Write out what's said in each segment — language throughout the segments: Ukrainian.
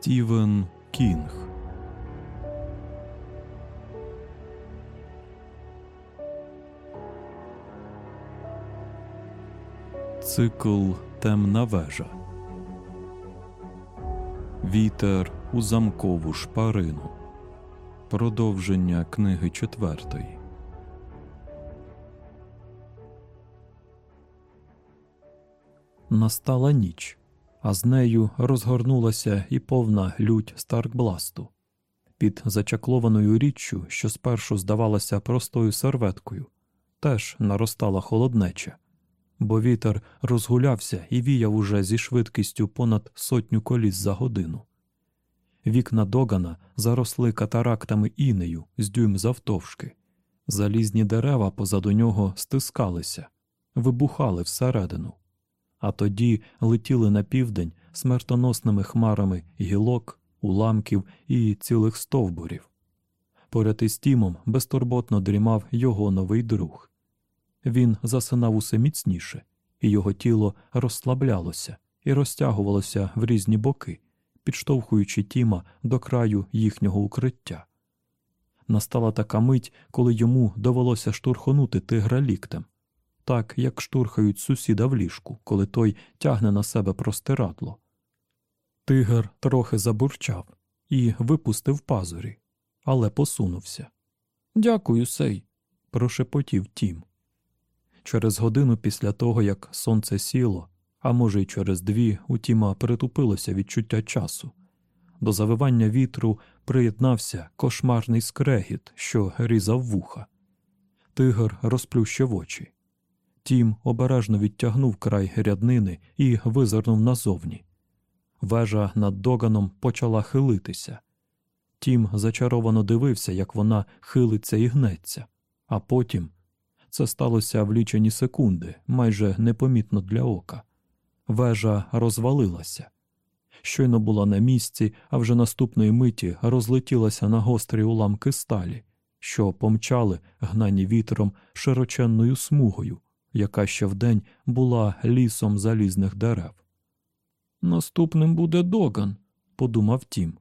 Стівен Кінг. Цикл Темна вежа. Вітер у замкову шпарину. Продовження книги четвертої. Настала ніч, а з нею розгорнулася і повна лють Старкбласту. Під зачаклованою річчю, що спершу здавалася простою серветкою, теж наростала холоднеча, бо вітер розгулявся і віяв уже зі швидкістю понад сотню коліс за годину. Вікна догана заросли катарактами інею з дюйм завтовшки. Залізні дерева позаду нього стискалися, вибухали всередину, а тоді летіли на південь смертоносними хмарами гілок, уламків і цілих стовбурів. Поряд із тімом безтурботно дрімав його новий друг. Він засинав усе міцніше, і його тіло розслаблялося і розтягувалося в різні боки підштовхуючи Тіма до краю їхнього укриття. Настала така мить, коли йому довелося штурхонути тигра ліктем, так як штурхають сусіда в ліжку, коли той тягне на себе простирадло. Тигр трохи забурчав і випустив пазурі, але посунувся. Дякую, сей, прошепотів Тім. Через годину після того, як сонце сіло, а може, й через дві у Тіма притупилося відчуття часу. До завивання вітру приєднався кошмарний скрегіт, що різав вуха. Тигр розплющив очі. Тім обережно відтягнув край ряднини і визирнув назовні. Вежа над доганом почала хилитися. Тім зачаровано дивився, як вона хилиться і гнеться, а потім це сталося в лічені секунди, майже непомітно для ока вежа розвалилася. Щойно була на місці, а вже наступної миті розлетілася на гострі уламки сталі, що помчали, гнані вітром широченною смугою, яка ще вдень була лісом залізних дерев. Наступним буде Доган, подумав Тім,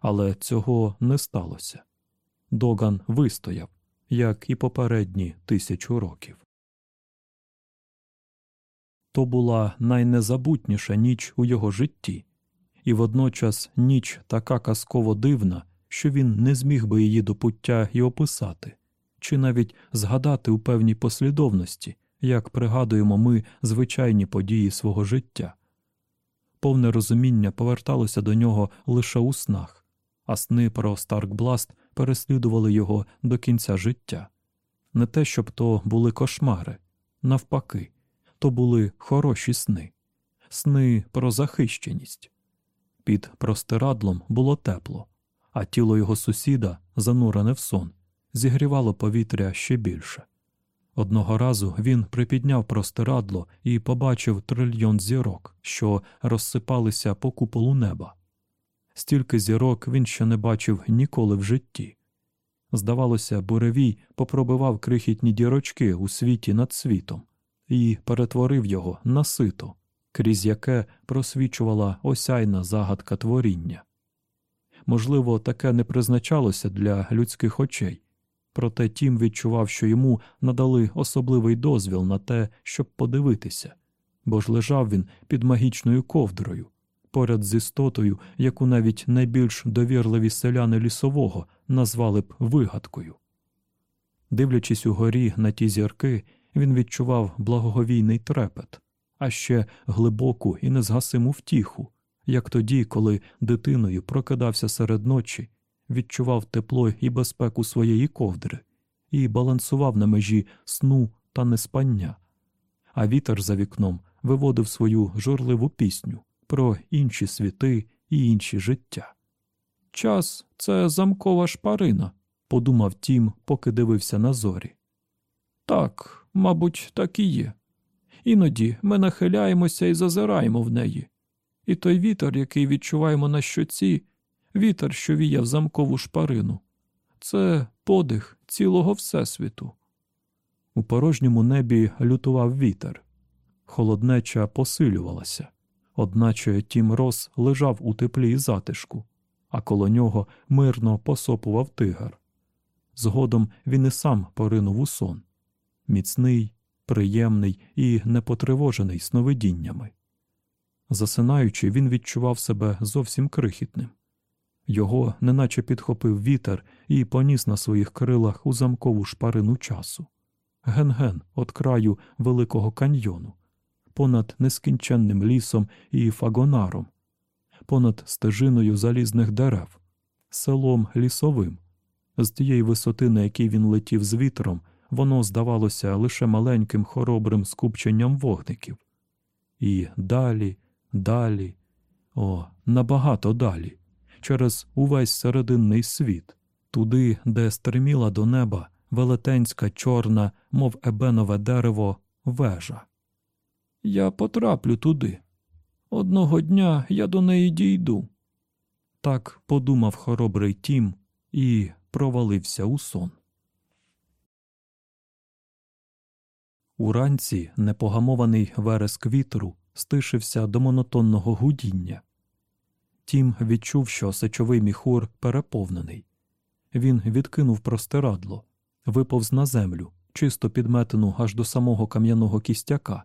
але цього не сталося. Доган вистояв, як і попередні тисячу років. То була найнезабутніша ніч у його житті, і водночас ніч така казково дивна, що він не зміг би її до пуття і описати, чи навіть згадати у певній послідовності, як пригадуємо ми звичайні події свого життя. Повне розуміння поверталося до нього лише у снах, а сни про Старкбласт переслідували його до кінця життя. Не те, щоб то були кошмари, навпаки то були хороші сни, сни про захищеність. Під простирадлом було тепло, а тіло його сусіда, занурене в сон, зігрівало повітря ще більше. Одного разу він припідняв простирадло і побачив трильйон зірок, що розсипалися по куполу неба. Стільки зірок він ще не бачив ніколи в житті. Здавалося, буревій попробивав крихітні дірочки у світі над світом, і перетворив його на сито, крізь яке просвічувала осяйна загадка творіння. Можливо, таке не призначалося для людських очей, проте тім відчував, що йому надали особливий дозвіл на те, щоб подивитися, бо ж лежав він під магічною ковдрою, поряд з істотою, яку навіть найбільш довірливі селяни лісового назвали б вигадкою. Дивлячись угорі на ті зірки, він відчував благоговійний трепет, а ще глибоку і незгасиму втіху, як тоді, коли дитиною прокидався серед ночі, відчував тепло і безпеку своєї ковдри і балансував на межі сну та неспання, а вітер за вікном виводив свою журливу пісню про інші світи і інші життя. Час це замкова шпарина, подумав тім, поки дивився на зорі. Так, Мабуть, так і є. Іноді ми нахиляємося і зазираємо в неї. І той вітер, який відчуваємо на щоці, вітер, що віяв замкову шпарину, це подих цілого Всесвіту. У порожньому небі лютував вітер, холоднеча посилювалася, Одначе Тім Рос лежав у теплі і затишку, а коло нього мирно посопував тигр. Згодом він і сам поринув у сон міцний, приємний і непотривожений сновидіннями. Засинаючи, він відчував себе зовсім крихітним. Його неначе підхопив вітер і поніс на своїх крилах у замкову шпарину часу. Ген-ген от краю Великого каньйону, понад нескінченним лісом і фагонаром, понад стежиною залізних дерев, селом лісовим. З тієї висоти, на якій він летів з вітром, воно здавалося лише маленьким хоробрим скупченням вогників. І далі, далі, о, набагато далі, через увесь серединний світ, туди, де стриміла до неба велетенська чорна, мов ебенове дерево, вежа. Я потраплю туди. Одного дня я до неї дійду. Так подумав хоробрий тім і провалився у сон. Уранці непогамований вереск вітру стишився до монотонного гудіння. Тім відчув, що сечовий міхур переповнений. Він відкинув простирадло, виповз на землю, чисто підметену аж до самого кам'яного кістяка,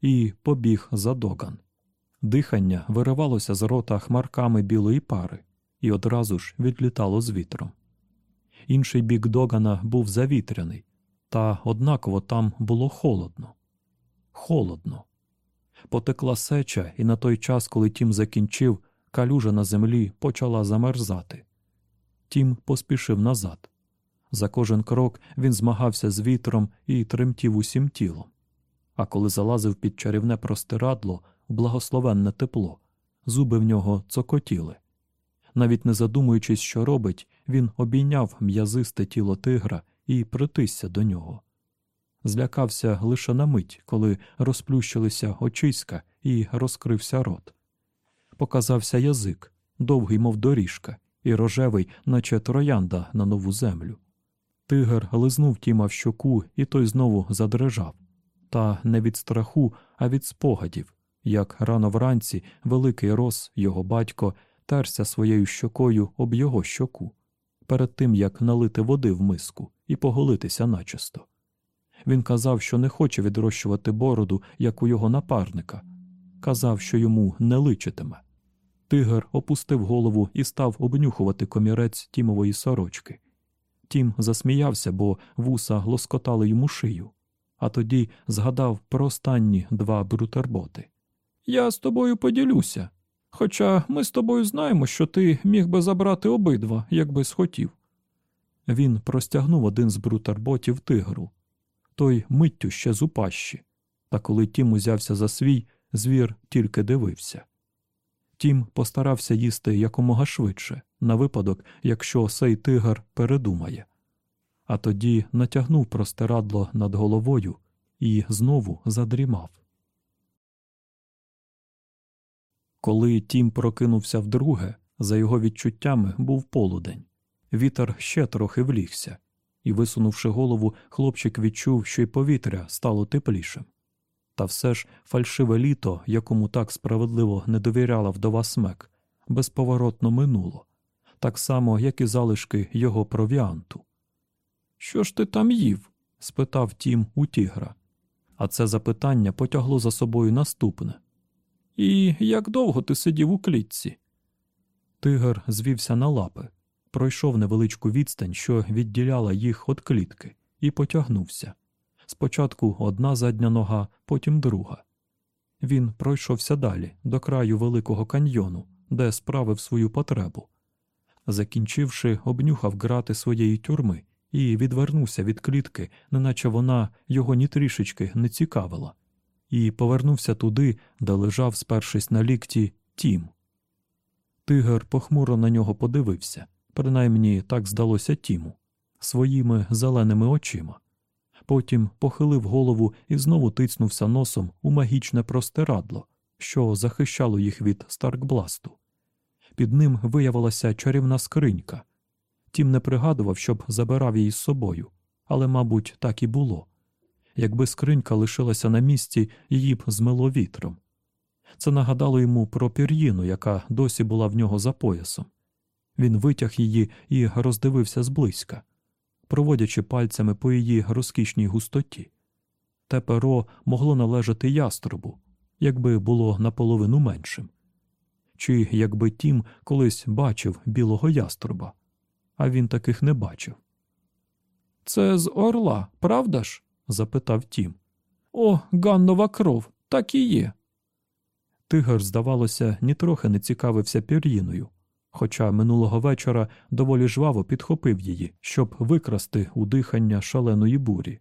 і побіг за доган. Дихання виривалося з рота хмарками білої пари і одразу ж відлітало з вітром. Інший бік догана був завітряний, та однаково там було холодно. Холодно. Потекла сеча, і на той час, коли тім закінчив, калюжа на землі почала замерзати. Тім поспішив назад. За кожен крок він змагався з вітром і тремтів усім тілом. А коли залазив під чарівне простирадло в благословенне тепло, зуби в нього цокотіли. Навіть не задумуючись, що робить, він обійняв м'язисте тіло тигра і притисся до нього. Злякався лише на мить, коли розплющилися очиська і розкрився рот. Показався язик, довгий, мов доріжка, і рожевий, наче троянда на нову землю. Тигр лизнув тіма в щоку, і той знову задрижав. Та не від страху, а від спогадів, як рано вранці великий рос, його батько, терся своєю щокою об його щоку, перед тим як налити води в миску і поголитися начисто. Він казав, що не хоче відрощувати бороду, як у його напарника, казав, що йому не личитиме. Тигр опустив голову і став обнюхувати комірець тімової сорочки. Тім засміявся, бо вуса лоскотали йому шию, а тоді згадав про останні два брутерботи. Я з тобою поділюся. Хоча ми з тобою знаємо, що ти міг би забрати обидва, якби схотів. Він простягнув один з брутерботів тигру, той миттю ще з упащі, та коли Тім узявся за свій, звір тільки дивився. Тім постарався їсти якомога швидше, на випадок, якщо сей тигр передумає, а тоді натягнув простирадло над головою і знову задрімав. Коли Тім прокинувся вдруге, за його відчуттями був полудень. Вітер ще трохи влігся, і, висунувши голову, хлопчик відчув, що й повітря стало теплішим. Та все ж фальшиве літо, якому так справедливо не довіряла вдова смек, безповоротно минуло, так само, як і залишки його провіанту. Що ж ти там їв? спитав тім у тігра. А це запитання потягло за собою наступне. І як довго ти сидів у клітці? Тигр звівся на лапи, пройшов невеличку відстань, що відділяла їх від клітки, і потягнувся. Спочатку одна задня нога, потім друга. Він пройшовся далі, до краю великого каньйону, де справив свою потребу. Закінчивши, обнюхав грати своєї тюрми і відвернувся від клітки, неначе вона його ні трішечки не цікавила, і повернувся туди, де лежав, спершись на лікті, тім. Тигр похмуро на нього подивився, принаймні так здалося Тіму, своїми зеленими очима. Потім похилив голову і знову тицнувся носом у магічне простирадло, що захищало їх від Старкбласту. Під ним виявилася чарівна скринька. Тім не пригадував, щоб забирав її з собою, але, мабуть, так і було. Якби скринька лишилася на місці, її б змило вітром. Це нагадало йому про пір'їну, яка досі була в нього за поясом. Він витяг її і роздивився зблизька, проводячи пальцями по її розкішній густоті. Те перо могло належати яструбу, якби було наполовину меншим. Чи якби тім колись бачив білого яструба, а він таких не бачив. Це з орла, правда ж? запитав тім. О, Ганнова кров, так і є. Тигр, здавалося, нітрохи не цікавився пір'їною, хоча минулого вечора доволі жваво підхопив її, щоб викрасти у дихання шаленої бурі.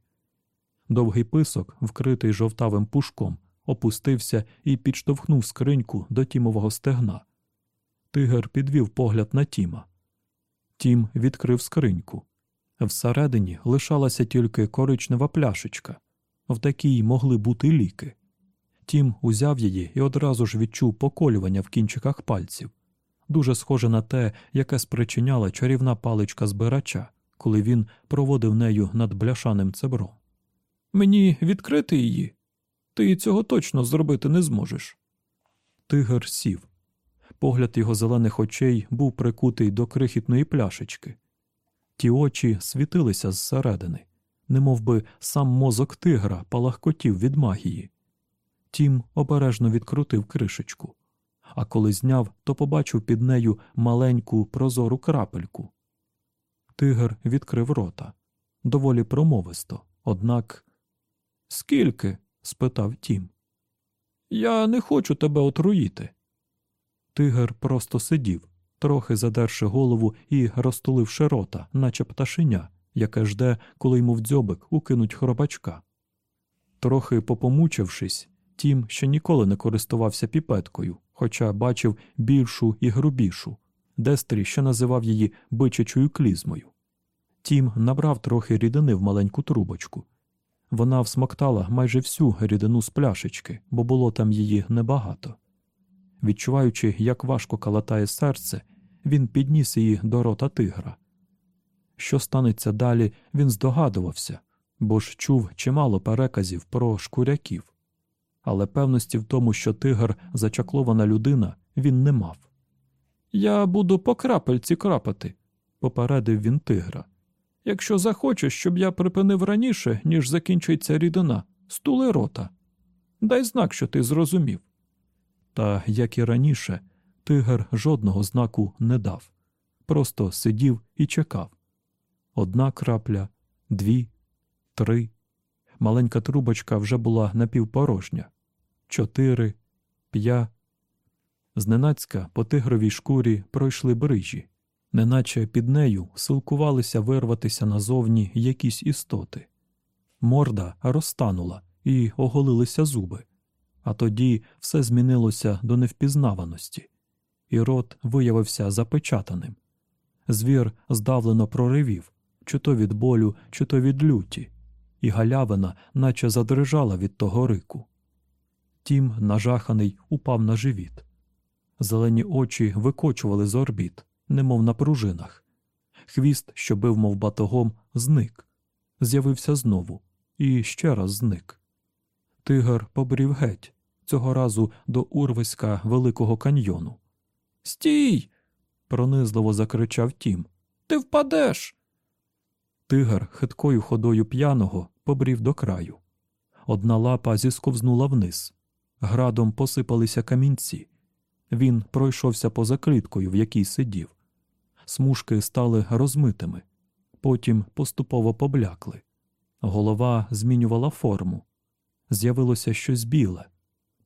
Довгий писок, вкритий жовтавим пушком, опустився і підштовхнув скриньку до тімового стегна. Тигр підвів погляд на Тіма. Тім відкрив скриньку. Всередині лишалася тільки коричнева пляшечка, в такій могли бути ліки. Тім узяв її і одразу ж відчув поколювання в кінчиках пальців, дуже схоже на те, яке спричиняла чарівна паличка збирача, коли він проводив нею над бляшаним цебром. Мені відкрити її? Ти цього точно зробити не зможеш. Тигр сів. Погляд його зелених очей був прикутий до крихітної пляшечки. Ті очі світилися зсередини, немов би сам мозок тигра палахкотів від магії. Тім обережно відкрутив кришечку, а коли зняв, то побачив під нею маленьку прозору крапельку. Тигр відкрив рота доволі промовисто, однак. Скільки? спитав Тім. Я не хочу тебе отруїти. Тигр просто сидів, трохи задерши голову і розтуливши рота, наче пташеня, яке жде, коли йому в дзьобик укинуть хробачка. Трохи попомучившись, Тім ще ніколи не користувався піпеткою, хоча бачив більшу і грубішу, Дестрі ще називав її бичачою клізмою. Тім набрав трохи рідини в маленьку трубочку. Вона всмоктала майже всю рідину з пляшечки, бо було там її небагато. Відчуваючи, як важко калатає серце, він підніс її до рота тигра. Що станеться далі, він здогадувався, бо ж чув чимало переказів про шкуряків. Але певності в тому, що тигр зачаклована людина, він не мав. Я буду по крапельці крапати, попередив він тигра. Якщо захочеш, щоб я припинив раніше, ніж закінчиться рідина, стули рота. Дай знак, що ти зрозумів. Та, як і раніше, тигр жодного знаку не дав, просто сидів і чекав. Одна крапля, дві, три. Маленька трубочка вже була напівпорожня. Чотири, п'ять. Зненацька по тигровій шкурі пройшли брижі, неначе під нею силкувалися вирватися назовні якісь істоти. Морда розтанула і оголилися зуби, а тоді все змінилося до невпізнаваності, і рот виявився запечатаним. Звір здавлено проривів, чи то від болю, чи то від люті, і галявина наче задрижала від того рику. Тім, нажаханий, упав на живіт. Зелені очі викочували з орбіт, немов на пружинах. Хвіст, що бив, мов батогом, зник, з'явився знову і ще раз зник. Тигр побрів геть, цього разу до урвиська Великого каньйону. Стій! пронизливо закричав Тім. Ти впадеш. Тигр хиткою ходою п'яного побрів до краю. Одна лапа зісковзнула вниз. Градом посипалися камінці. Він пройшовся поза кліткою, в якій сидів. Смужки стали розмитими, потім поступово поблякли. Голова змінювала форму. З'явилося щось біле,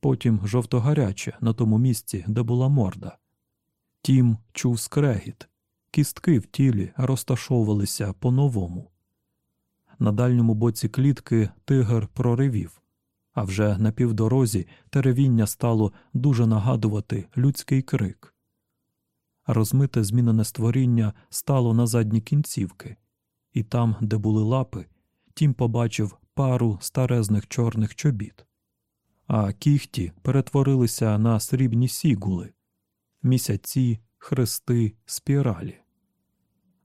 потім жовтогаряче на тому місці, де була морда. Тім чув скрегіт, кістки в тілі розташовувалися по-новому. На дальньому боці клітки тигр проривів, а вже на півдорозі теревіння стало дуже нагадувати людський крик. Розмите змінене створіння стало на задні кінцівки, і там, де були лапи, тім побачив пару старезних чорних чобіт, а кіхті перетворилися на срібні сігули, місяці, хрести, спіралі.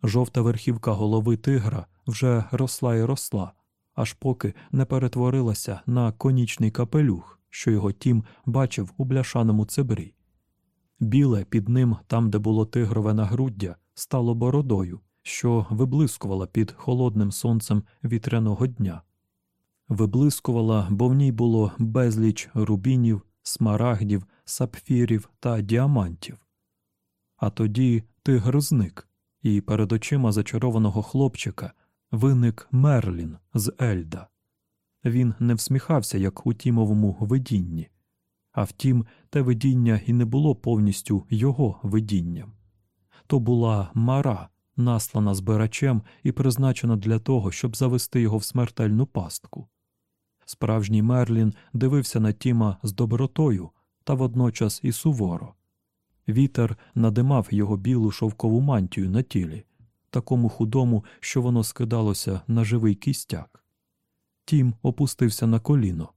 Жовта верхівка голови тигра вже росла і росла, аж поки не перетворилася на конічний капелюх, що його тім бачив у бляшаному цебрі. Біле під ним, там, де було тигрове нагруддя, стало бородою, що виблискувала під холодним сонцем вітряного дня. Виблискувала, бо в ній було безліч рубінів, смарагдів, сапфірів та діамантів. А тоді тигр зник, і перед очима зачарованого хлопчика виник Мерлін з Ельда. Він не всміхався, як у тімовому видінні, а втім, те видіння і не було повністю його видінням. То була мара, наслана збирачем і призначена для того, щоб завести його в смертельну пастку. Справжній Мерлін дивився на Тіма з добротою та водночас і суворо. Вітер надимав його білу шовкову мантію на тілі, такому худому, що воно скидалося на живий кістяк. Тім опустився на коліно,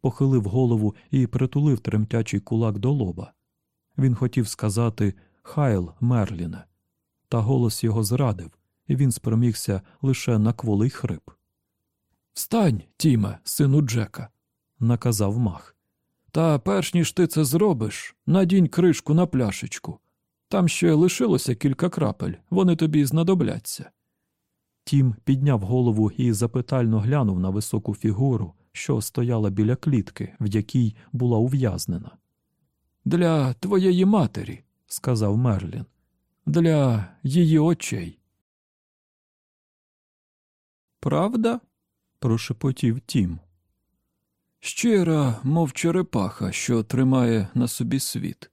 похилив голову і притулив тремтячий кулак до лоба. Він хотів сказати Хайл Мерліне, та голос його зрадив, і він спромігся лише на кволий хрип. Встань, Тіме, сину Джека, наказав мах. Та перш ніж ти це зробиш, надінь кришку на пляшечку. Там ще лишилося кілька крапель, вони тобі знадобляться. Тім підняв голову і запитально глянув на високу фігуру, що стояла біля клітки, в якій була ув'язнена. Для твоєї матері, сказав Мерлін, для її очей. Правда? прошепотів Тім. Щира, мов черепаха, що тримає на собі світ.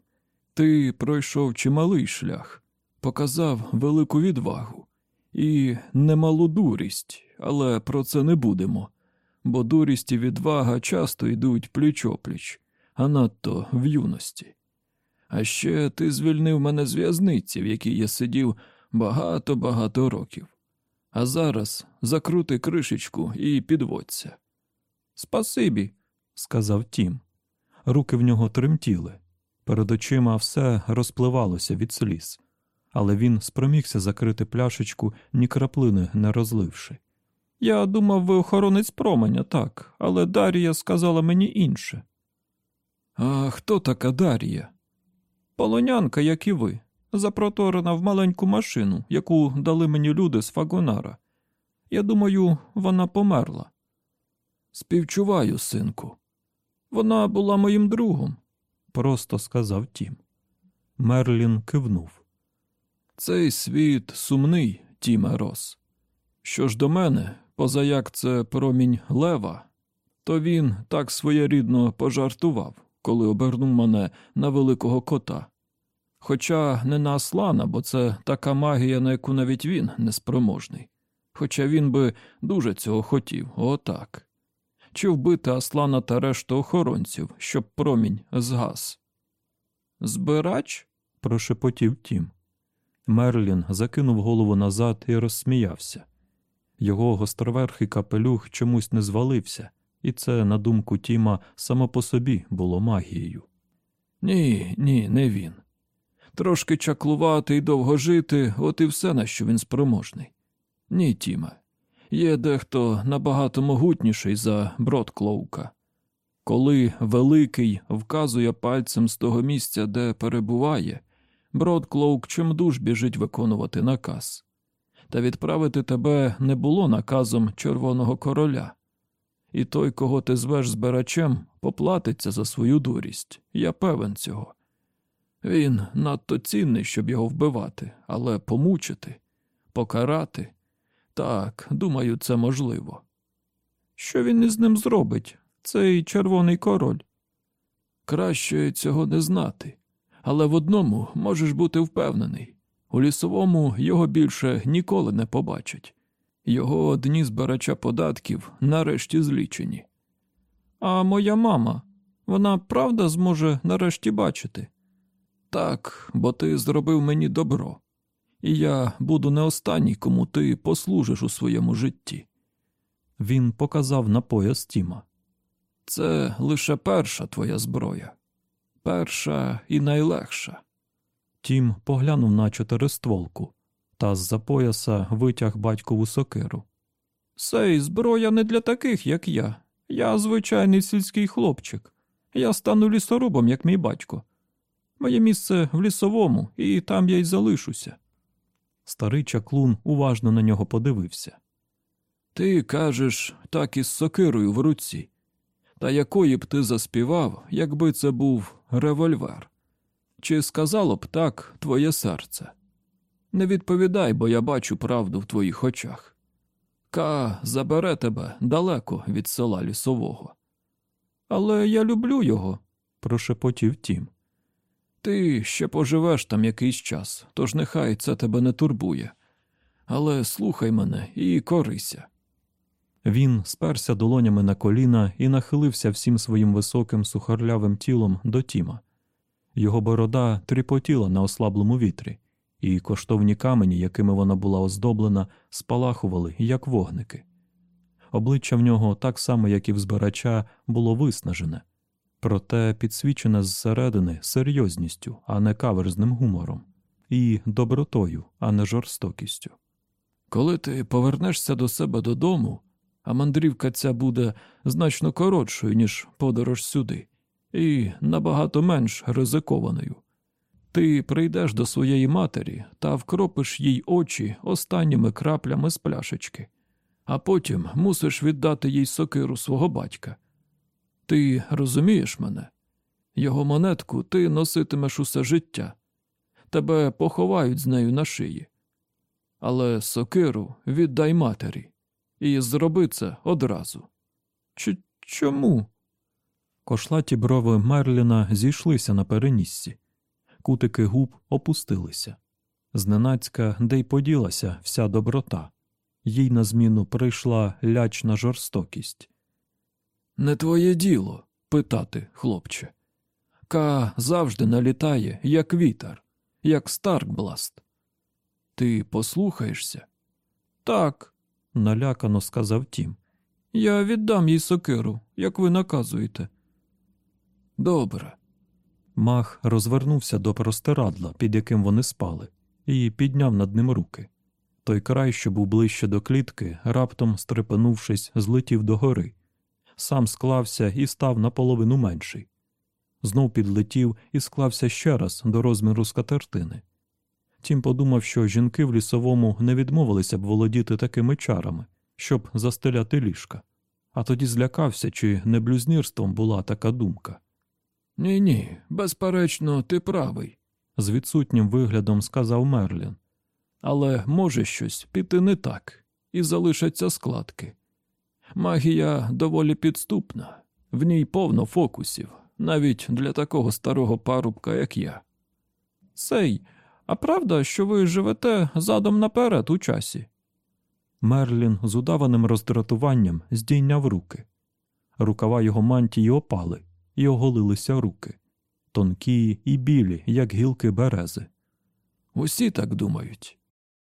Ти пройшов чималий шлях, показав велику відвагу і немалу дурість, але про це не будемо, бо дурість і відвага часто йдуть пліч опліч, а надто в юності. А ще ти звільнив мене з в'язниці, в якій я сидів багато-багато років. А зараз закрути кришечку і підводься. Спасибі, сказав Тім. Руки в нього тремтіли. Перед очима все розпливалося від сліз, але він спромігся закрити пляшечку, ні краплини не розливши. Я думав, ви охоронець променя, так, але Дарія сказала мені інше. А хто така Дарія? Полонянка, як і ви, запроторена в маленьку машину, яку дали мені люди з Фагонара. Я думаю, вона померла. Співчуваю, синку. Вона була моїм другом, просто сказав Тім. Мерлін кивнув. Цей світ сумний, Тіме Рос. Що ж до мене, позаяк це промінь лева, то він так своєрідно пожартував, коли обернув мене на великого кота. Хоча не на Аслана, бо це така магія, на яку навіть він неспроможний. Хоча він би дуже цього хотів, отак. Чи вбити Аслана та решту охоронців, щоб промінь згас? Збирач? прошепотів Тім. Мерлін закинув голову назад і розсміявся. Його гостроверхий капелюх чомусь не звалився, і це, на думку Тіма, само по собі було магією. Ні, ні, не він. Трошки чаклувати і довго жити, от і все, на що він спроможний. Ні, Тіме, є дехто набагато могутніший за Бродклоука. Коли великий вказує пальцем з того місця, де перебуває, Бродклоук чимдуж біжить виконувати наказ. Та відправити тебе не було наказом Червоного короля. І той, кого ти звеш збирачем, поплатиться за свою дурість. Я певен цього. Він надто цінний, щоб його вбивати, але помучити, покарати. Так, думаю, це можливо. Що він із ним зробить, цей червоний король? Краще цього не знати, але в одному можеш бути впевнений у лісовому його більше ніколи не побачать. Його дні збирача податків нарешті злічені. А моя мама, вона правда зможе нарешті бачити? Так, бо ти зробив мені добро, і я буду не останній, кому ти послужиш у своєму житті. Він показав на пояс Тіма. Це лише перша твоя зброя, перша і найлегша. Тім поглянув на чотиристволку та з-за пояса витяг батькову сокиру. Сей зброя не для таких, як я. Я звичайний сільський хлопчик. Я стану лісорубом, як мій батько. Моє місце в лісовому, і там я й залишуся. Старий чаклун уважно на нього подивився. Ти кажеш, так із сокирою в руці. Та якої б ти заспівав, якби це був револьвер? Чи сказало б так твоє серце? Не відповідай, бо я бачу правду в твоїх очах. Ка забере тебе далеко від села лісового. Але я люблю його, прошепотів тім. Ти ще поживеш там якийсь час, тож нехай це тебе не турбує. Але слухай мене і корися. Він сперся долонями на коліна і нахилився всім своїм високим сухарлявим тілом до Тіма. Його борода тріпотіла на ослаблому вітрі, і коштовні камені, якими вона була оздоблена, спалахували, як вогники. Обличчя в нього, так само, як і в збирача, було виснажене, проте підсвічене зсередини серйозністю, а не каверзним гумором, і добротою, а не жорстокістю. Коли ти повернешся до себе додому, а мандрівка ця буде значно коротшою, ніж подорож сюди, і набагато менш ризикованою. Ти прийдеш до своєї матері та вкропиш їй очі останніми краплями з пляшечки, а потім мусиш віддати їй сокиру свого батька. Ти розумієш мене? Його монетку ти носитимеш усе життя, тебе поховають з нею на шиї. Але сокиру віддай матері і зроби це одразу. Ч чому? Кошлаті брови Мерліна зійшлися на переніссі, кутики губ опустилися. Зненацька, де й поділася вся доброта, їй на зміну прийшла лячна жорстокість. Не твоє діло питати, хлопче. Ка завжди налітає, як вітер, як Старкбласт. Ти послухаєшся? Так, налякано сказав тім. Я віддам їй сокиру, як ви наказуєте. Добре. Мах розвернувся до простирадла, під яким вони спали, і підняв над ним руки. Той край, що був ближче до клітки, раптом, стрепенувшись, злетів догори. Сам склався і став наполовину менший. Знов підлетів і склався ще раз до розміру скатертини. Тім подумав, що жінки в лісовому не відмовилися б володіти такими чарами, щоб застеляти ліжка, а тоді злякався, чи не блюзнірством була така думка. Ні, ні, безперечно, ти правий, з відсутнім виглядом сказав Мерлін. Але може щось піти не так, і залишаться складки. Магія доволі підступна, в ній повно фокусів, навіть для такого старого парубка, як я. Сей, а правда, що ви живете задом наперед у часі? Мерлін з удаваним роздратуванням здійняв руки. Рукава його мантії опали, і оголилися руки, тонкі і білі, як гілки берези. Усі так думають.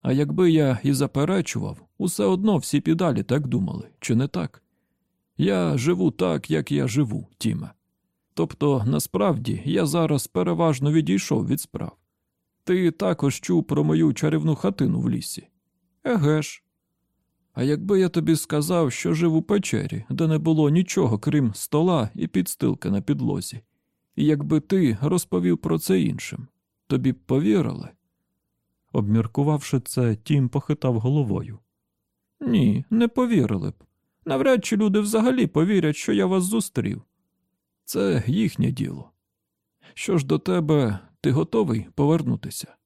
А якби я і заперечував, усе одно всі підалі так думали, чи не так? Я живу так, як я живу, Тіме. Тобто, насправді, я зараз переважно відійшов від справ. Ти також чув про мою чарівну хатину в лісі? Еге ж. А якби я тобі сказав, що жив у печері, де не було нічого, крім стола і підстилки на підлозі, і якби ти розповів про це іншим, тобі б повірили? Обміркувавши це, тім похитав головою. Ні, не повірили б. Навряд чи люди взагалі повірять, що я вас зустрів. Це їхнє діло. Що ж до тебе, ти готовий повернутися?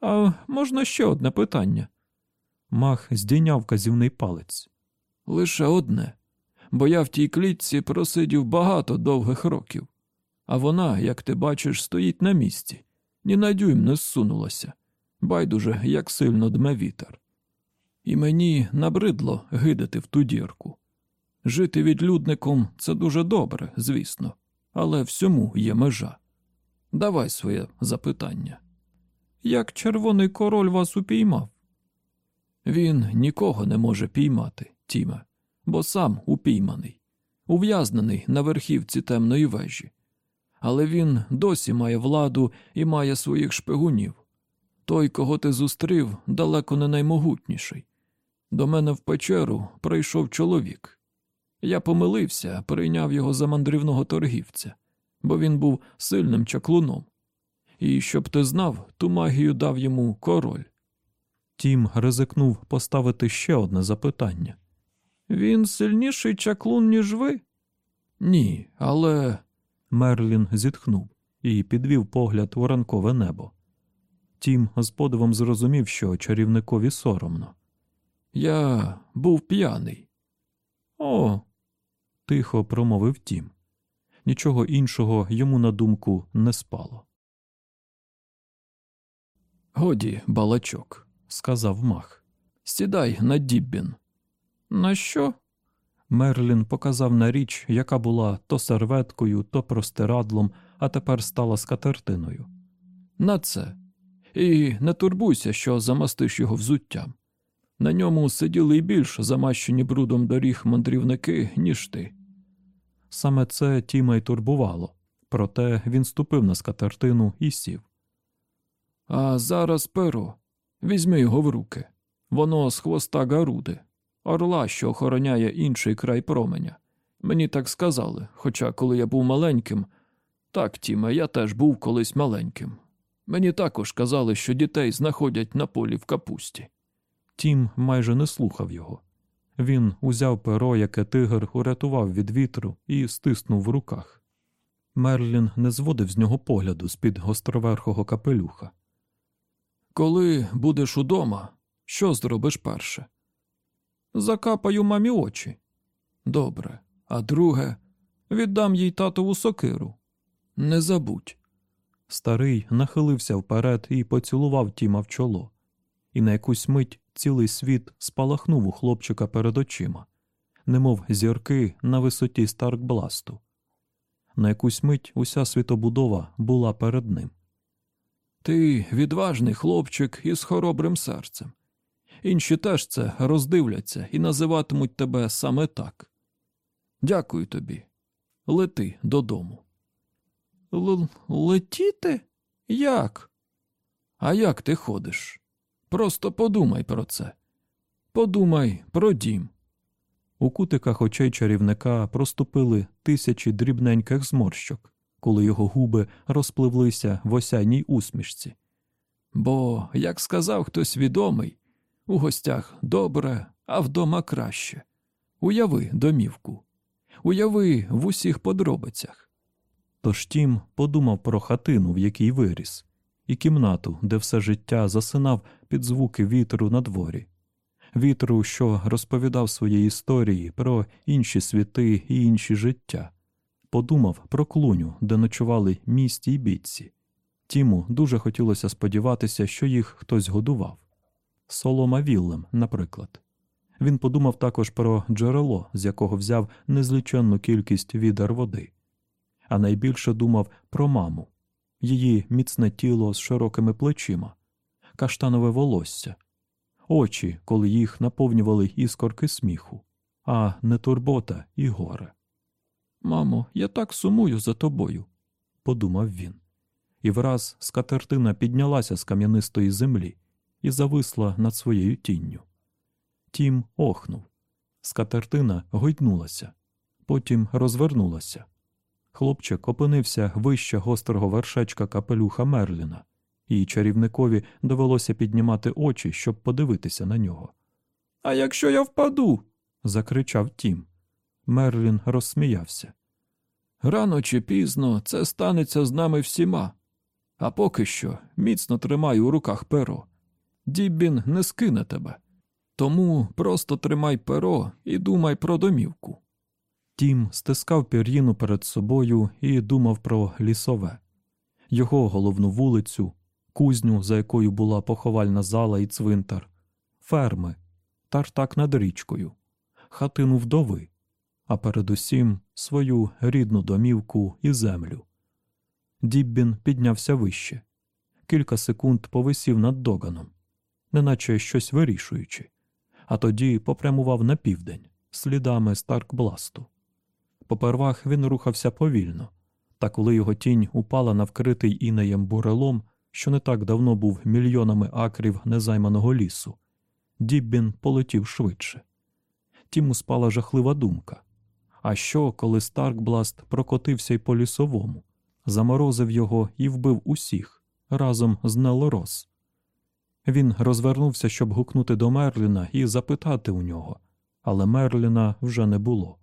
А можна ще одне питання? Мах здійняв казівний палець. Лише одне, бо я в тій клітці просидів багато довгих років, а вона, як ти бачиш, стоїть на місці, ні на дюйм не зсунулася, байдуже, як сильно дме вітер. І мені набридло гидати в ту дірку. Жити відлюдником це дуже добре, звісно, але всьому є межа. Давай своє запитання. Як червоний король вас упіймав? Він нікого не може піймати, Тіме, бо сам упійманий, ув'язнений на верхівці темної вежі. Але він досі має владу і має своїх шпигунів. Той, кого ти зустрів, далеко не наймогутніший. До мене в печеру прийшов чоловік. Я помилився, прийняв його за мандрівного торгівця. бо він був сильним чаклуном. І щоб ти знав, ту магію дав йому король. Тім ризикнув поставити ще одне запитання. Він сильніший чаклун, ніж ви? Ні, але. Мерлін зітхнув і підвів погляд у ранкове небо. Тім з подивом зрозумів, що чарівникові соромно. Я був п'яний. О. тихо промовив Тім. Нічого іншого йому на думку не спало. Годі, балачок, сказав мах. Сідай на діббін. На що? Мерлін показав на річ, яка була то серветкою, то простирадлом, а тепер стала скатертиною. На це. І не турбуйся, що замастиш його взуттям. На ньому сиділи й більш замащені брудом доріг мандрівники, ніж ти. Саме це Тіма й турбувало, проте він ступив на скатертину і сів. А зараз перо. Візьми його в руки. Воно з хвоста Гаруди, орла, що охороняє інший край променя. Мені так сказали, хоча коли я був маленьким. Так, Тіме, я теж був колись маленьким. Мені також казали, що дітей знаходять на полі в капусті. Тім майже не слухав його. Він узяв перо, яке тигр урятував від вітру, і стиснув в руках. Мерлін не зводив з нього погляду з під гостроверхого капелюха. Коли будеш удома, що зробиш перше? Закапаю мамі очі. Добре. А друге, віддам їй татову сокиру. Не забудь. Старий нахилився вперед і поцілував Тіма в чоло, і на якусь мить цілий світ спалахнув у хлопчика перед очима, немов зірки на висоті Старкбласту. На якусь мить уся світобудова була перед ним. Ти відважний хлопчик із хоробрим серцем. Інші теж це роздивляться і називатимуть тебе саме так. Дякую тобі. Лети додому. Л летіти? Як? А як ти ходиш? Просто подумай про це. Подумай про дім. У кутиках очей чарівника проступили тисячі дрібненьких зморщок, коли його губи розпливлися в осянній усмішці. Бо, як сказав хтось відомий, у гостях добре, а вдома краще. Уяви домівку, уяви в усіх подробицях. Тож тім подумав про хатину, в якій виріс, і кімнату, де все життя засинав під звуки вітру на дворі. Вітру, що розповідав свої історії про інші світи і інші життя. Подумав про клуню, де ночували місті й бітці. Тіму дуже хотілося сподіватися, що їх хтось годував. Солома Віллем, наприклад. Він подумав також про джерело, з якого взяв незліченну кількість відер води, а найбільше думав про маму, її міцне тіло з широкими плечима, каштанове волосся, очі, коли їх наповнювали іскорки сміху, а не турбота і горе. Мамо, я так сумую за тобою, подумав він. І враз скатертина піднялася з кам'янистої землі і зависла над своєю тінню. Тім охнув. Скатертина гойднулася, потім розвернулася. Хлопчик опинився вище гострого вершечка капелюха Мерліна, і чарівникові довелося піднімати очі, щоб подивитися на нього. А якщо я впаду? закричав Тім. Мерлін розсміявся. Рано чи пізно це станеться з нами всіма. А поки що міцно тримай у руках перо. Діббін не скине тебе. Тому просто тримай перо і думай про домівку. Тім стискав пір'їну перед собою і думав про лісове, його головну вулицю, кузню, за якою була поховальна зала і цвинтар, ферми, тартак над річкою, хатину вдови, а передусім свою рідну домівку і землю. Діббін піднявся вище, кілька секунд повисів над доганом, неначе щось вирішуючи, а тоді попрямував на південь, слідами Старкбласту. Попервах він рухався повільно, та коли його тінь упала на вкритий інеєм бурелом, що не так давно був мільйонами акрів незайманого лісу, Діббін полетів швидше. Тіму спала жахлива думка. А що, коли Старкбласт прокотився й по лісовому, заморозив його і вбив усіх разом з Нелорос. Він розвернувся, щоб гукнути до Мерліна і запитати у нього, але Мерліна вже не було.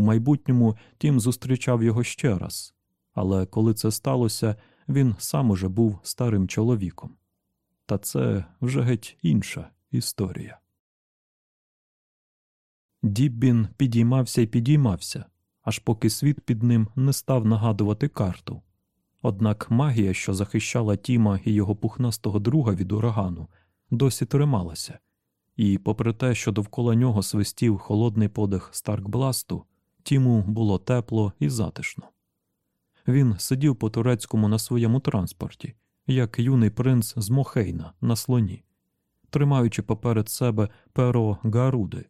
У майбутньому Тім зустрічав його ще раз, але коли це сталося, він сам уже був старим чоловіком. Та це вже геть інша історія. Діббін підіймався і підіймався, аж поки світ під ним не став нагадувати карту. Однак магія, що захищала Тіма і його пухнастого друга від урагану, досі трималася, і, попри те, що довкола нього свистів холодний подих Старкбласту, Тіму було тепло і затишно. Він сидів по турецькому на своєму транспорті, як юний принц з Мохейна на слоні, тримаючи поперед себе перо Гаруди.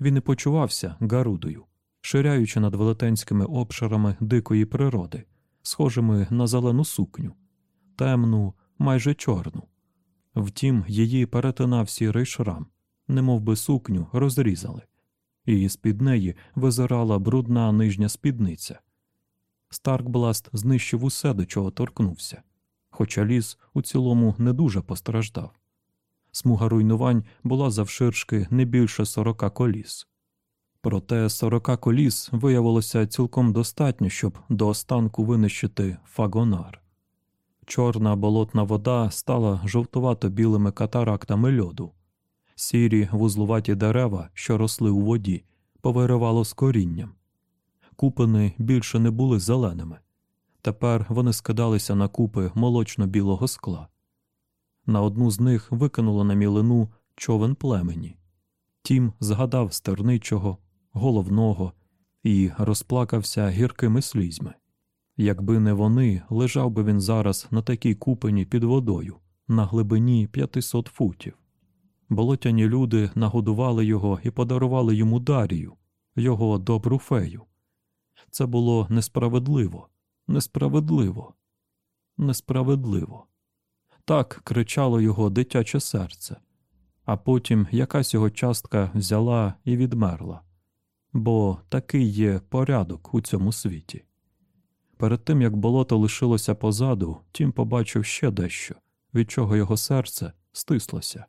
Він і почувався Гарудою, ширяючи над велетенськими обширами дикої природи, схожими на зелену сукню, темну, майже чорну. Втім, її перетинав сірий шрам, немов би сукню розрізали, і з під неї визирала брудна нижня спідниця. Старкбласт знищив усе, до чого торкнувся, хоча ліс у цілому не дуже постраждав. Смуга руйнувань була завширшки не більше сорока коліс. Проте сорока коліс виявилося цілком достатньо, щоб до останку винищити фагонар. Чорна болотна вода стала жовтувато білими катарактами льоду. Сірі вузлуваті дерева, що росли у воді, повиривало з корінням. Купини більше не були зеленими. Тепер вони скидалися на купи молочно-білого скла. На одну з них викинуло на мілину човен племені. Тім згадав стерничого, головного і розплакався гіркими слізьми. Якби не вони, лежав би він зараз на такій купині під водою, на глибині 500 футів. Болотяні люди нагодували його і подарували йому Дарію, його добру фею. Це було несправедливо, несправедливо, несправедливо. Так кричало його дитяче серце, а потім якась його частка взяла і відмерла, бо такий є порядок у цьому світі. Перед тим як болото лишилося позаду, тім побачив ще дещо, від чого його серце стислося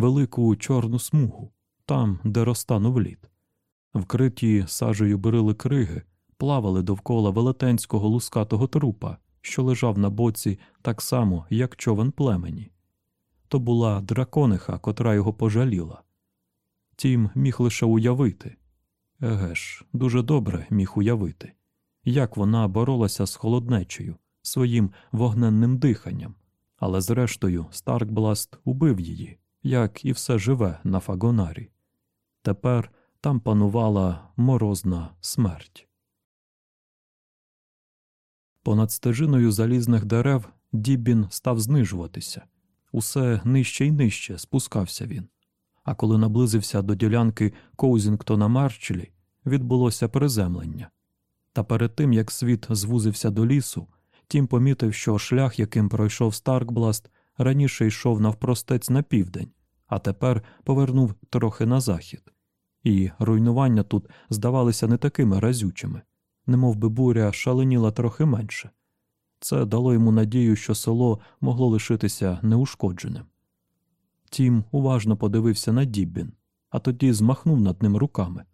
велику чорну смугу, там, де розтанув лід. Вкриті сажею брили криги, плавали довкола велетенського лускатого трупа, що лежав на боці так само, як човен племені. То була дракониха, котра його пожаліла. Тім міг лише уявити. Еге ж, дуже добре міг уявити, як вона боролася з холоднечею, своїм вогненним диханням, але зрештою Старкбласт убив її, як і все живе на фагонарі. Тепер там панувала морозна смерть. Понад стежиною залізних дерев Дібін став знижуватися. Усе нижче й нижче спускався він. А коли наблизився до ділянки Коузінгтона Марчелі, відбулося приземлення. Та перед тим як світ звузився до лісу, тім помітив, що шлях, яким пройшов Старкбласт, раніше йшов навпростець на південь, а тепер повернув трохи на захід. І руйнування тут здавалися не такими разючими, немов би буря шаленіла трохи менше. Це дало йому надію, що село могло лишитися неушкодженим. Тім уважно подивився на Діббін, а тоді змахнув над ним руками.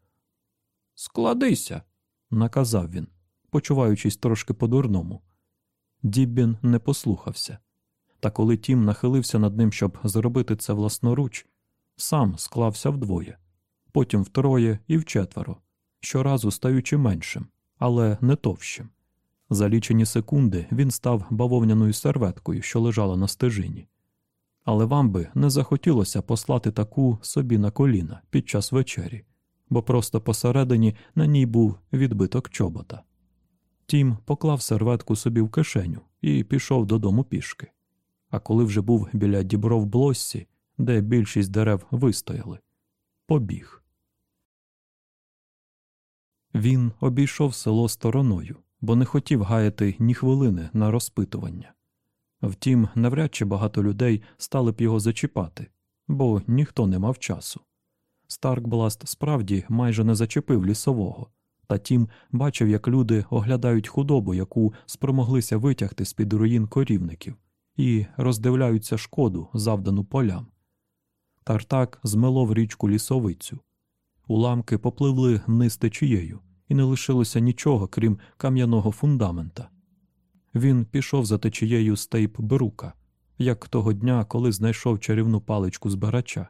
Складися, наказав він, почуваючись трошки по-дурному. Діббін не послухався. Та коли Тім нахилився над ним, щоб зробити це власноруч, сам склався вдвоє, потім втроє і вчетверо, щоразу стаючи меншим, але не товщим. За лічені секунди він став бавовняною серветкою, що лежала на стежині. Але вам би не захотілося послати таку собі на коліна під час вечері, бо просто посередині на ній був відбиток чобота. Тім поклав серветку собі в кишеню і пішов додому пішки. А коли вже був біля дібров блоссі, де більшість дерев вистояли, побіг. Він обійшов село стороною, бо не хотів гаяти ні хвилини на розпитування. Втім, навряд чи багато людей стали б його зачіпати, бо ніхто не мав часу. Старкбласт справді майже не зачепив лісового, Та тім бачив, як люди оглядають худобу, яку спромоглися витягти з під руїн корівників, і роздивляються шкоду, завдану полям. Тартак змело в річку лісовицю. Уламки попливли вниз течією, і не лишилося нічого, крім кам'яного фундамента. Він пішов за течією стейп Брука, як того дня, коли знайшов чарівну паличку збирача.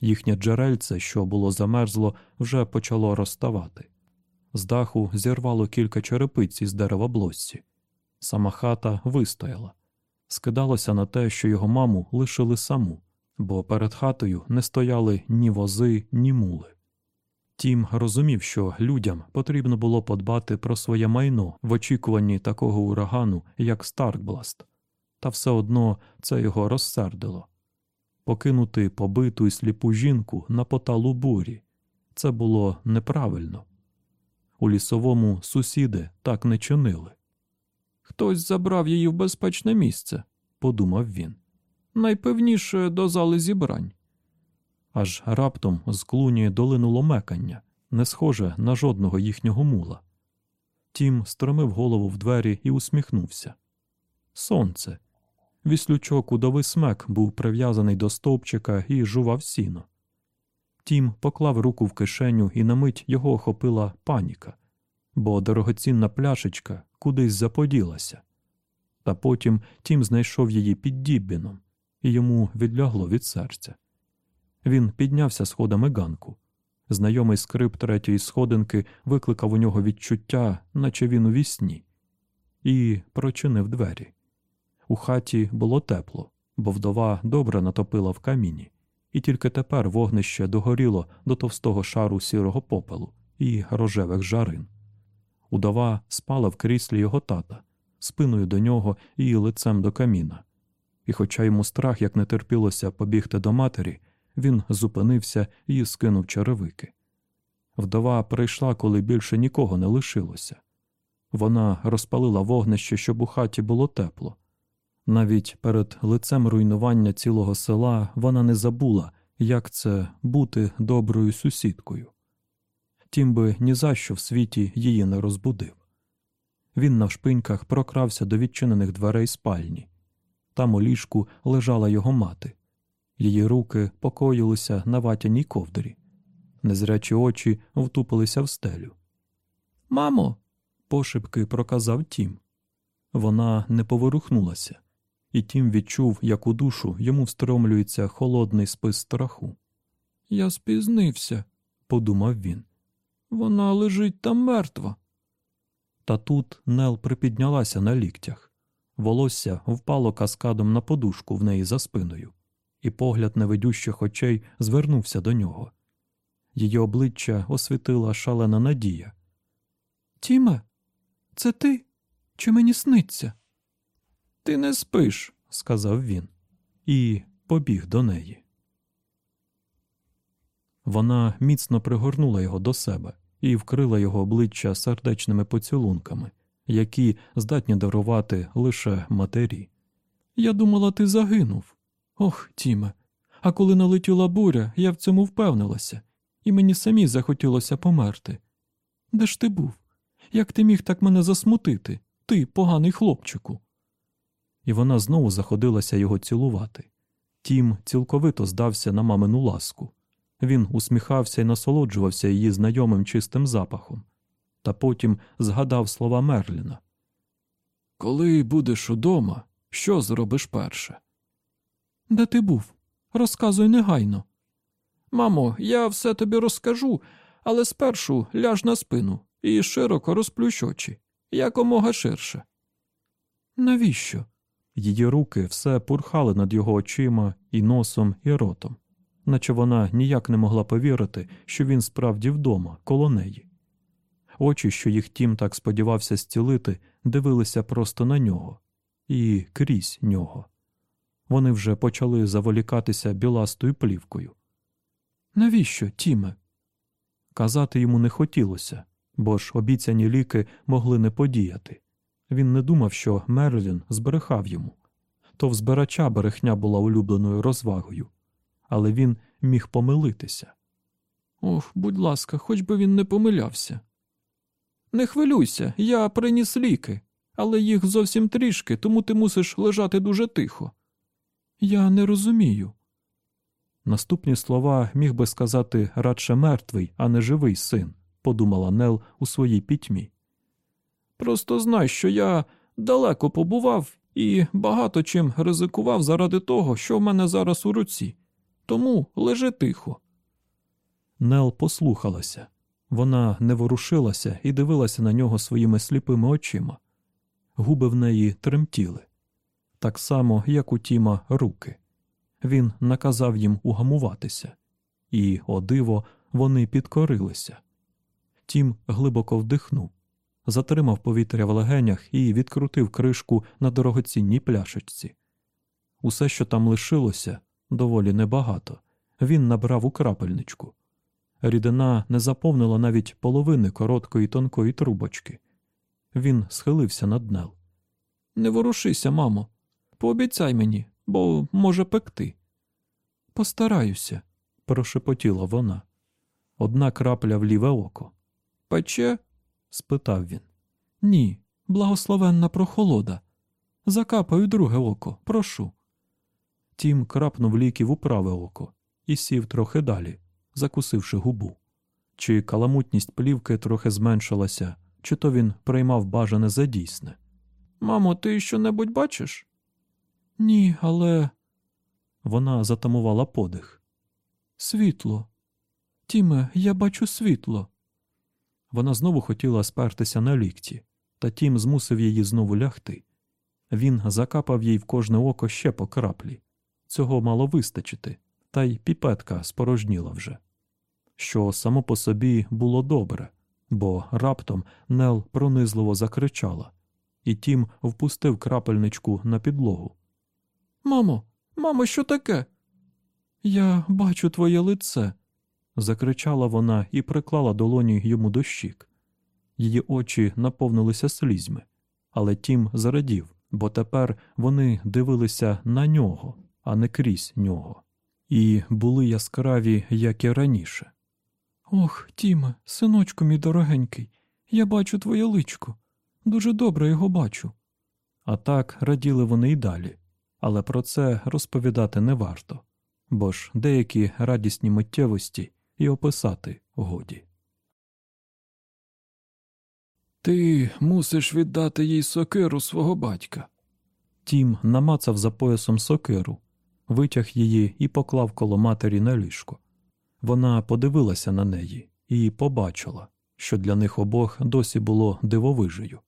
Їхнє джерельце, що було замерзло, вже почало розставати. З даху зірвало кілька черепиць із деревоблосці. Сама хата вистояла. Скидалося на те, що його маму лишили саму, бо перед хатою не стояли ні вози, ні мули. Тім розумів, що людям потрібно було подбати про своє майно в очікуванні такого урагану, як Старкбласт, та все одно це його розсердило. Покинути побиту і сліпу жінку на поталу бурі це було неправильно. У лісовому сусіди так не чинили. Хтось забрав її в безпечне місце, подумав він. найпевніше до зали зібрань. Аж раптом з клуні долинуло мекання, не схоже на жодного їхнього мула. Тім стромив голову в двері і усміхнувся. Сонце. Віслючок удови смек був прив'язаний до стовпчика і жував сіно. Тім поклав руку в кишеню, і на мить його охопила паніка, бо дорогоцінна пляшечка кудись заподілася. Та потім Тім знайшов її під діббіном, і йому відлягло від серця. Він піднявся сходами ганку. Знайомий скрип третьої сходинки викликав у нього відчуття, наче він у вісні, і прочинив двері. У хаті було тепло, бо вдова добре натопила в каміні, і тільки тепер вогнище догоріло до товстого шару сірого попелу і рожевих жарин. Удова спала в кріслі його тата, спиною до нього і лицем до каміна. І, хоча йому страх як не терпілося побігти до матері, він зупинився і скинув черевики. Вдова прийшла, коли більше нікого не лишилося. Вона розпалила вогнище, щоб у хаті було тепло. Навіть перед лицем руйнування цілого села вона не забула, як це бути доброю сусідкою. Тім би ні за що в світі її не розбудив. Він на шпиньках прокрався до відчинених дверей спальні. Там у ліжку лежала його мати. Її руки покоїлися на ватяній ковдрі. Незрячі очі втупилися в стелю. Мамо, пошепки проказав Тім. Вона не поворухнулася, і Тім відчув, як у душу йому встромлюється холодний спис страху. я спізнився, Подумав він. Вона лежить там мертва. Та тут Нел припіднялася на ліктях. Волосся впало каскадом на подушку в неї за спиною, і погляд невидющих очей звернувся до нього. Її обличчя освітила шалена надія. Тіме, це ти? Чи мені сниться? Ти не спиш, сказав він, і побіг до неї. Вона міцно пригорнула його до себе і вкрила його обличчя сердечними поцілунками, які здатні дарувати лише матері. Я думала, ти загинув. Ох, Тіме, а коли налетіла буря, я в цьому впевнилася, і мені самі захотілося померти. Де ж ти був? Як ти міг так мене засмутити? Ти, поганий хлопчику. І вона знову заходилася його цілувати. Тім цілковито здався на мамину ласку. Він усміхався і насолоджувався її знайомим чистим запахом, та потім згадав слова Мерліна. Коли будеш удома, що зробиш перше? Де ти був? Розказуй негайно. Мамо, я все тобі розкажу, але спершу ляж на спину і широко розплющ очі, якомога ширше. Навіщо? Її руки все пурхали над його очима і носом, і ротом, наче вона ніяк не могла повірити, що він справді вдома, коло неї. Очі, що їх тім так сподівався зцілити, дивилися просто на нього і крізь нього. Вони вже почали заволікатися біластою плівкою. Навіщо, Тіме? Казати йому не хотілося, бо ж обіцяні ліки могли не подіяти. Він не думав, що Мерлін збрехав йому. То в збирача берехня була улюбленою розвагою, але він міг помилитися. Ох, будь ласка, хоч би він не помилявся. Не хвилюйся, я приніс ліки, але їх зовсім трішки, тому ти мусиш лежати дуже тихо. Я не розумію. Наступні слова міг би сказати радше мертвий, а не живий син, подумала Нел у своїй пітьмі. Просто знай, що я далеко побував і багато чим ризикував заради того, що в мене зараз у руці. Тому лежи тихо. Нел послухалася. Вона не ворушилася і дивилася на нього своїми сліпими очима. Губи в неї тремтіли, так само, як у Тіма руки. Він наказав їм угамуватися, і, о диво, вони підкорилися. Тім глибоко вдихнув, затримав повітря в легенях і відкрутив кришку на дорогоцінній пляшечці. Усе, що там лишилося, доволі небагато, він набрав у крапельничку. Рідина не заповнила навіть половини короткої тонкої трубочки. Він схилився над Нел. Не ворушися, мамо. Пообіцяй мені, бо може пекти. Постараюся, прошепотіла вона. Одна крапля в ліве око. Пече? спитав він. Ні, благословенна прохолода. Закапаю друге око, прошу. Тім крапнув ліків у праве око і сів трохи далі, закусивши губу. Чи каламутність плівки трохи зменшилася, чи то він приймав бажане за дійсне. Мамо, ти що-небудь бачиш? Ні, але. Вона затамувала подих. Світло. Тіме, я бачу світло. Вона знову хотіла спертися на лікті, та тім змусив її знову лягти. Він закапав їй в кожне око ще по краплі. Цього мало вистачити, та й піпетка спорожніла вже. Що само по собі було добре, бо раптом Нел пронизливо закричала, і тім впустив крапельничку на підлогу. Мамо, мамо, що таке? Я бачу твоє лице, закричала вона і приклала долоні йому до щік. Її очі наповнилися слізьми, але тім зарадів, бо тепер вони дивилися на нього, а не крізь нього, і були яскраві, як і раніше. Ох, Тіме, синочку мій дорогенький, я бачу твоє личко. Дуже добре його бачу. А так раділи вони й далі, але про це розповідати не варто, бо ж деякі радісні миттєвості і описати годі. Ти мусиш віддати їй сокиру свого батька. Тім намацав за поясом сокиру, витяг її і поклав коло матері на ліжко. Вона подивилася на неї і побачила, що для них обох досі було дивовижею.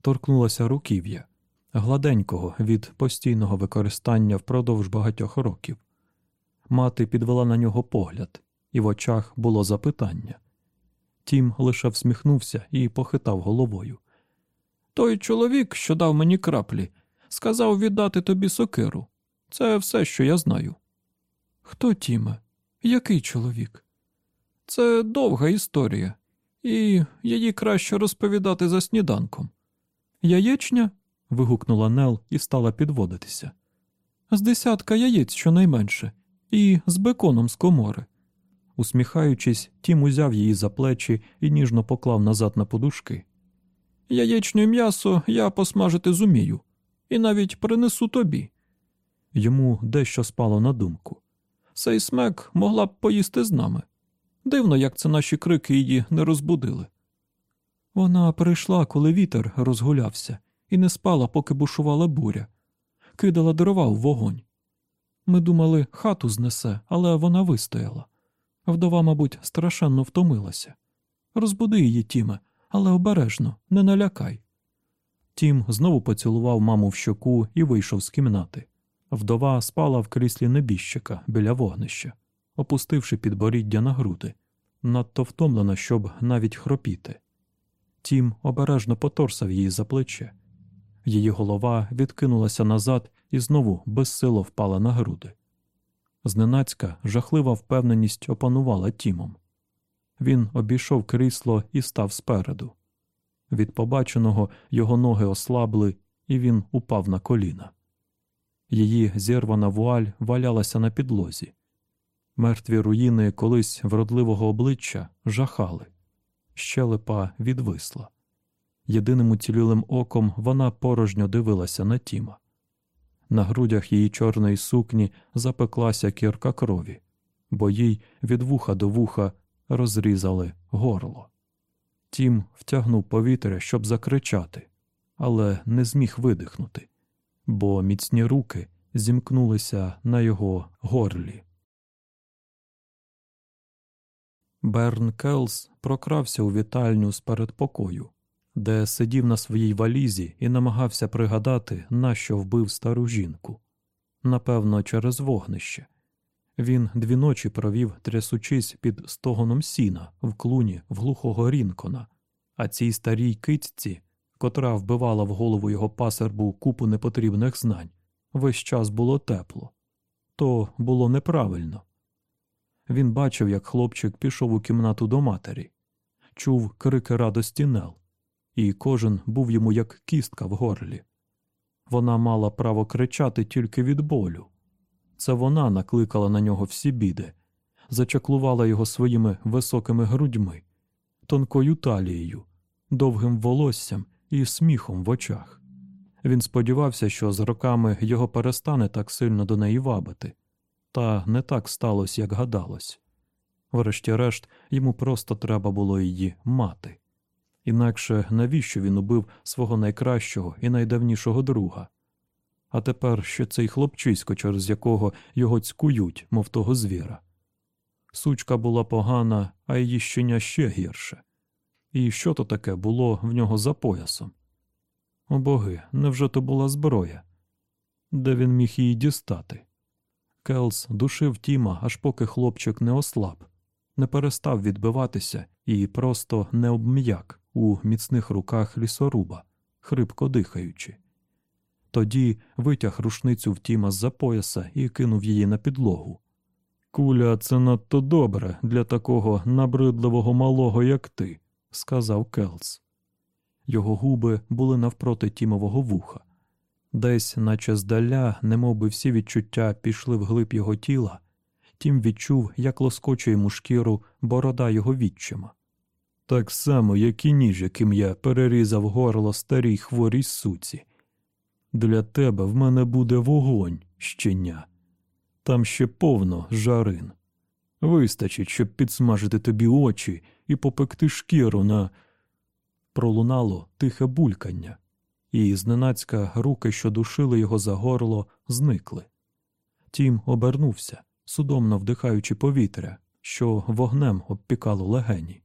Торкнулася руків'я, гладенького від постійного використання впродовж багатьох років. Мати підвела на нього погляд, і в очах було запитання. Тім лише всміхнувся і похитав головою. Той чоловік, що дав мені краплі, сказав віддати тобі сокиру. Це все, що я знаю. Хто Тіме? Який чоловік? Це довга історія, і її краще розповідати за сніданком. Яєчня? вигукнула Нел і стала підводитися. З десятка яєць щонайменше, і з беконом з комори. Усміхаючись, Тім узяв її за плечі і ніжно поклав назад на подушки. Яєчне м'ясо я посмажити зумію, і навіть принесу тобі. Йому дещо спало на думку. Цей смек могла б поїсти з нами. Дивно, як це наші крики її не розбудили. Вона прийшла, коли вітер розгулявся, і не спала, поки бушувала буря, кидала дрова в вогонь. Ми думали, хату знесе, але вона вистояла. Вдова, мабуть, страшенно втомилася. Розбуди її, Тіме, але обережно, не налякай. Тім знову поцілував маму в щоку і вийшов з кімнати. Вдова спала в кріслі небіжчика біля вогнища, опустивши підборіддя на груди, надто втомлена, щоб навіть хропіти. Тім обережно поторсав її за плече. Її голова відкинулася назад і знову безсило впала на груди. Зненацька жахлива впевненість опанувала Тімом. Він обійшов крісло і став спереду. Від побаченого його ноги ослабли, і він упав на коліна. Її зірвана вуаль валялася на підлозі. Мертві руїни колись вродливого обличчя жахали. щелепа відвисла. Єдиним уцілілим оком вона порожньо дивилася на Тіма. На грудях її чорної сукні запеклася кірка крові, бо їй від вуха до вуха розрізали горло. Тім втягнув повітря, щоб закричати, але не зміг видихнути, бо міцні руки зімкнулися на його горлі. Берн Келс прокрався у вітальню з передпокою, де сидів на своїй валізі і намагався пригадати, нащо вбив стару жінку. Напевно, через вогнище. Він дві ночі провів, трясучись під стогоном сіна в клуні у глухого Рінкона, а цій старій китці, котра вбивала в голову його пасербу купу непотрібних знань, весь час було тепло. То було неправильно. Він бачив, як хлопчик пішов у кімнату до матері, чув крики радості Нел, і кожен був йому як кістка в горлі. Вона мала право кричати тільки від болю. Це вона накликала на нього всі біди, зачаклувала його своїми високими грудьми, тонкою талією, довгим волоссям і сміхом в очах. Він сподівався, що з роками його перестане так сильно до неї вабити, та не так сталося, як гадалось. Врешті-решт, йому просто треба було її мати. Інакше навіщо він убив свого найкращого і найдавнішого друга? А тепер ще цей хлопчисько, через якого його цькують, мов того звіра. Сучка була погана, а її щеня ще гірше. І що то таке було в нього за поясом? О боги, невже то була зброя? Де він міг її дістати? Келс душив Тіма, аж поки хлопчик не ослаб, не перестав відбиватися і просто не обм'як у міцних руках лісоруба, хрипко дихаючи. Тоді витяг рушницю в Тіма з-за пояса і кинув її на підлогу. Куля, це надто добре для такого набридливого малого, як ти, сказав Келс. Його губи були навпроти Тімового вуха. Десь, наче здаля, немовби всі відчуття пішли вглиб його тіла, Тім відчув, як лоскоче йому шкіру борода його відчима. Так само, як і ніж, яким я перерізав горло старій хворій суці. Для тебе в мене буде вогонь, щеня. Там ще повно жарин. Вистачить, щоб підсмажити тобі очі і попекти шкіру на. Пролунало тихе булькання, і зненацька руки, що душили його за горло, зникли. Тім обернувся, судомно вдихаючи повітря, що вогнем обпікало легені.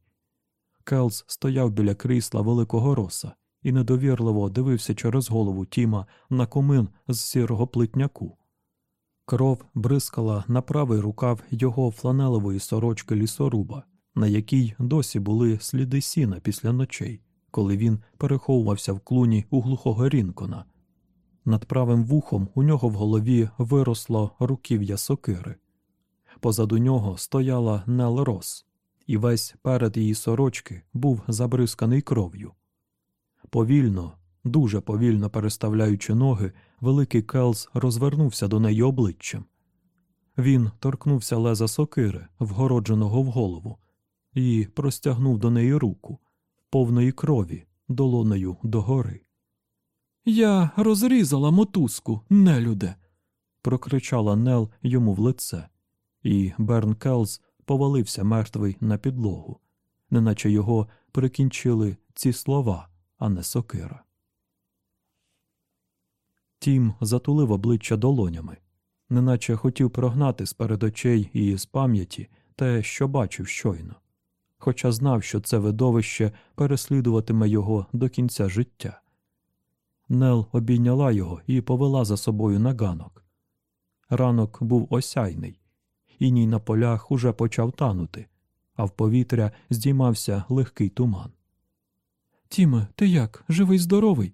Келс стояв біля крісла великого Роса і недовірливо дивився через голову Тіма на комин з сірого плитняку. Кров бризкала на правий рукав його фланелевої сорочки лісоруба, на якій досі були сліди сіна після ночей, коли він переховувався в клуні у глухого Рінкона. Над правим вухом у нього в голові виросло руків'я сокири. Позаду нього стояла Нел Рос, і весь перед її сорочки був забризканий кров'ю. Повільно, дуже повільно переставляючи ноги, великий Келс розвернувся до неї обличчям. Він торкнувся леза сокири, вгородженої в голову, і простягнув до неї руку, повної крові, долонею догори. Я розрізала мотузку, нелюде. прокричала Нел йому в лице, і Берн Келс повалився мертвий на підлогу, неначе його прикінчили ці слова, а не сокира. Тім затулив обличчя долонями, неначе хотів прогнати з перед очей і з пам'яті те, що бачив щойно, хоча знав, що це видовище переслідуватиме його до кінця життя. Нел обійняла його і повела за собою на ганок. Ранок був осяйний, іній на полях уже почав танути, а в повітря здіймався легкий туман. Тіме, ти як? Живий здоровий?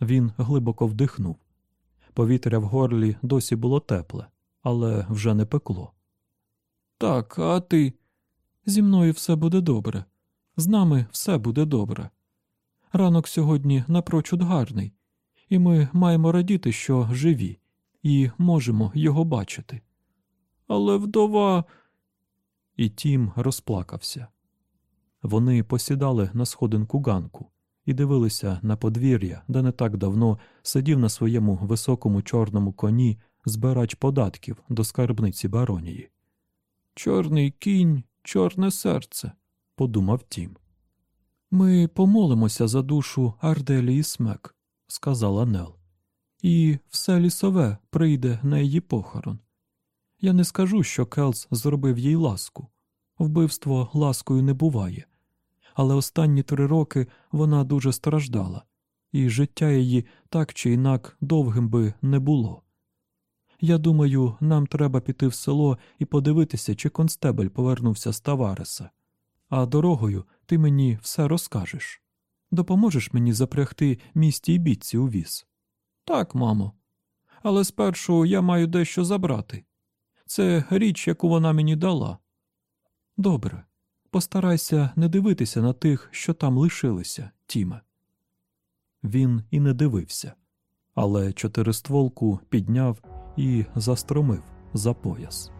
Він глибоко вдихнув. Повітря в горлі досі було тепле, але вже не пекло. Так, а ти? Зі мною все буде добре. З нами все буде добре. Ранок сьогодні напрочуд гарний, і ми маємо радіти, що живі, і можемо його бачити. Але вдова. І Тім розплакався. Вони посідали на сходинку ганку і дивилися на подвір'я, де не так давно сидів на своєму високому чорному коні збирач податків до скарбниці баронії. Чорний кінь, чорне серце, Подумав Тім. Ми помолимося за душу Арделії Смек, Сказала Нел. і все лісове прийде на її похорон. Я не скажу, що Келс зробив їй ласку. Вбивство ласкою не буває. Але останні три роки вона дуже страждала, і життя її так чи інак довгим би не було. Я думаю, нам треба піти в село і подивитися, чи констебель повернувся з Тавареса. А дорогою ти мені все розкажеш. Допоможеш мені запрягти місті й бітці у віз. Так, мамо. Але спершу я маю дещо забрати. Це річ, яку вона мені дала. Добре. Постарайся не дивитися на тих, що там лишилися, Тіме. Він і не дивився, але чотиристволку підняв і застромив за пояс.